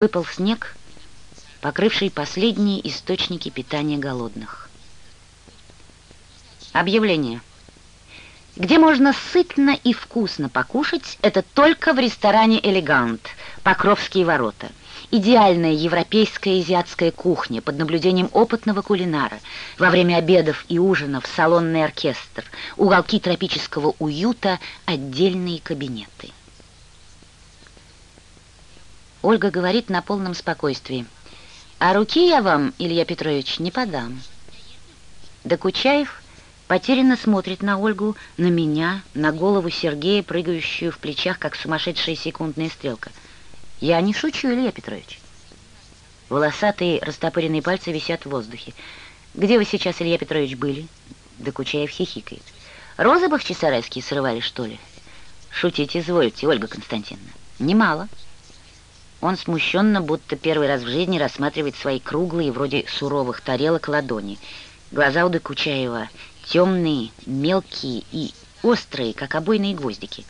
Выпал снег, покрывший последние источники питания голодных. Объявление. Где можно сытно и вкусно покушать, это только в ресторане «Элегант», Покровские ворота. Идеальная европейская азиатская кухня под наблюдением опытного кулинара. Во время обедов и ужинов салонный оркестр, уголки тропического уюта, отдельные кабинеты. Ольга говорит на полном спокойствии. «А руки я вам, Илья Петрович, не подам». Докучаев потерянно смотрит на Ольгу, на меня, на голову Сергея, прыгающую в плечах, как сумасшедшая секундная стрелка. «Я не шучу, Илья Петрович». Волосатые растопыренные пальцы висят в воздухе. «Где вы сейчас, Илья Петрович, были?» Докучаев хихикает. «Розы бахчисарайские срывали, что ли?» «Шутить извольте, Ольга Константиновна». «Немало». Он смущенно, будто первый раз в жизни рассматривает свои круглые, вроде суровых тарелок, ладони. Глаза у Докучаева темные, мелкие и острые, как обойные гвоздики.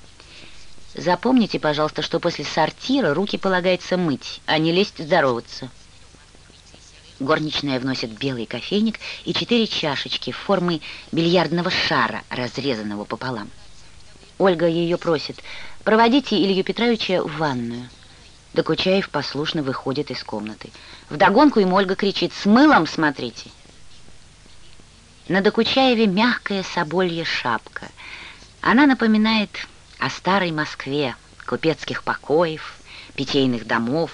Запомните, пожалуйста, что после сортира руки полагается мыть, а не лезть здороваться. Горничная вносит белый кофейник и четыре чашечки в форме бильярдного шара, разрезанного пополам. Ольга ее просит, проводите Илью Петровича в ванную. Докучаев послушно выходит из комнаты. Вдогонку ему Ольга кричит «С мылом смотрите!» На Докучаеве мягкая соболья шапка. Она напоминает о старой Москве, купецких покоев, питейных домов,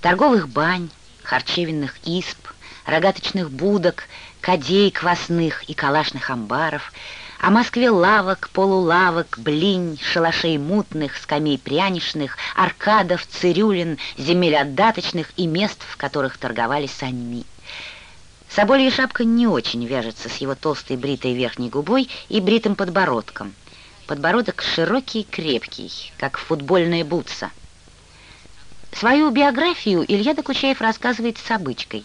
торговых бань, харчевинных исп, рогаточных будок, кадей квасных и калашных амбаров — о Москве лавок, полулавок, блинь, шалашей мутных, скамей пряничных, аркадов, цирюлин, земель отдаточных и мест, в которых торговали саньми. Соболья шапка не очень вяжется с его толстой бритой верхней губой и бритым подбородком. Подбородок широкий и крепкий, как футбольная бутса. Свою биографию Илья Докучаев рассказывает с обычкой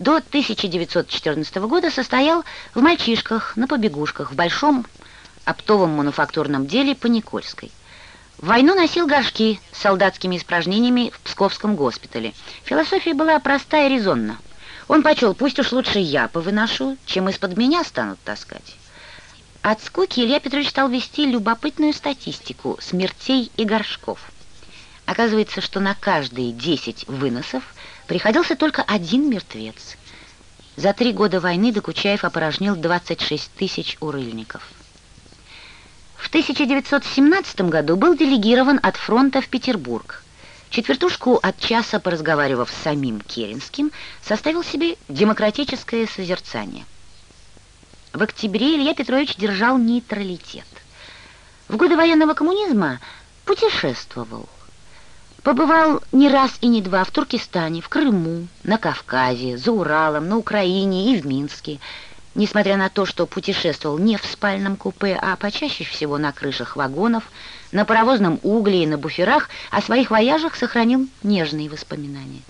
до 1914 года состоял в мальчишках, на побегушках, в большом оптовом мануфактурном деле по Никольской. В войну носил горшки с солдатскими испражнениями в Псковском госпитале. Философия была простая и резонна. Он почел, пусть уж лучше я повыношу, чем из-под меня станут таскать. От скуки Илья Петрович стал вести любопытную статистику смертей и горшков. Оказывается, что на каждые 10 выносов приходился только один мертвец. За три года войны Докучаев опорожнил 26 тысяч урыльников. В 1917 году был делегирован от фронта в Петербург. Четвертушку от часа, поразговаривав с самим Керенским, составил себе демократическое созерцание. В октябре Илья Петрович держал нейтралитет. В годы военного коммунизма путешествовал – Побывал не раз и не два в Туркестане, в Крыму, на Кавказе, за Уралом, на Украине и в Минске. Несмотря на то, что путешествовал не в спальном купе, а почаще всего на крышах вагонов, на паровозном угле и на буферах, о своих вояжах сохранил нежные воспоминания.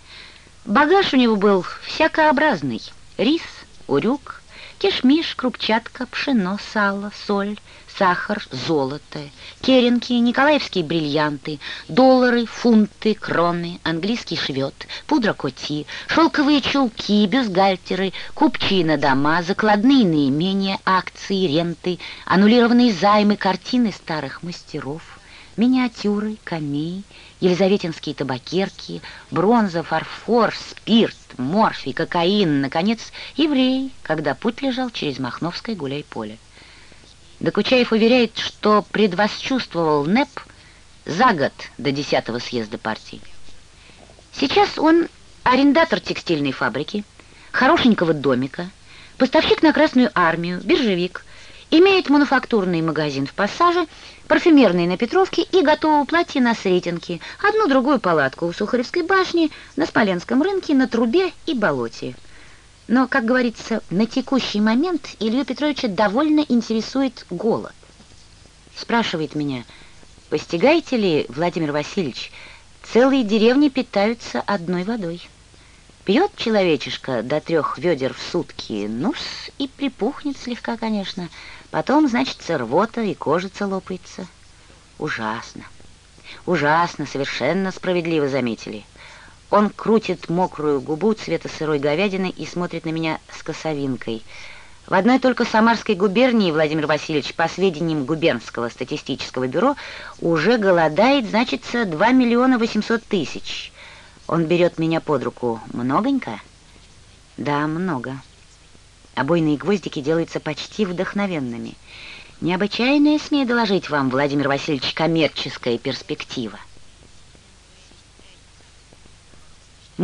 Багаж у него был всякообразный. Рис, урюк, кишмиш, крупчатка, пшено, сало, соль — сахар, золото, керенки, николаевские бриллианты, доллары, фунты, кроны, английский швед, пудра коти, шелковые чулки, бюстгальтеры, купчие дома, закладные наимения, акции, ренты, аннулированные займы, картины старых мастеров, миниатюры, камеи, елизаветинские табакерки, бронза, фарфор, спирт, морфий, кокаин, наконец, еврей, когда путь лежал через Махновское гуляй-поле. Докучаев уверяет, что предвосчувствовал НЭП за год до 10-го съезда партии. Сейчас он арендатор текстильной фабрики, хорошенького домика, поставщик на Красную армию, биржевик, имеет мануфактурный магазин в Пассаже, парфюмерный на Петровке и готового платья на Сретенке, одну-другую палатку у Сухаревской башни, на Смоленском рынке, на Трубе и Болоте. Но, как говорится, на текущий момент Илью Петровича довольно интересует голод. Спрашивает меня, постигаете ли, Владимир Васильевич, целые деревни питаются одной водой. Пьет человечишка до трех ведер в сутки, ну и припухнет слегка, конечно. Потом, значит, рвота и кожица лопается. Ужасно. Ужасно, совершенно справедливо заметили. Он крутит мокрую губу цвета сырой говядины и смотрит на меня с косовинкой. В одной только Самарской губернии, Владимир Васильевич, по сведениям губернского статистического бюро, уже голодает, значится, 2 миллиона 800 тысяч. Он берет меня под руку. Многонько? Да, много. Обойные гвоздики делаются почти вдохновенными. Необычайная, смею доложить вам, Владимир Васильевич, коммерческая перспектива.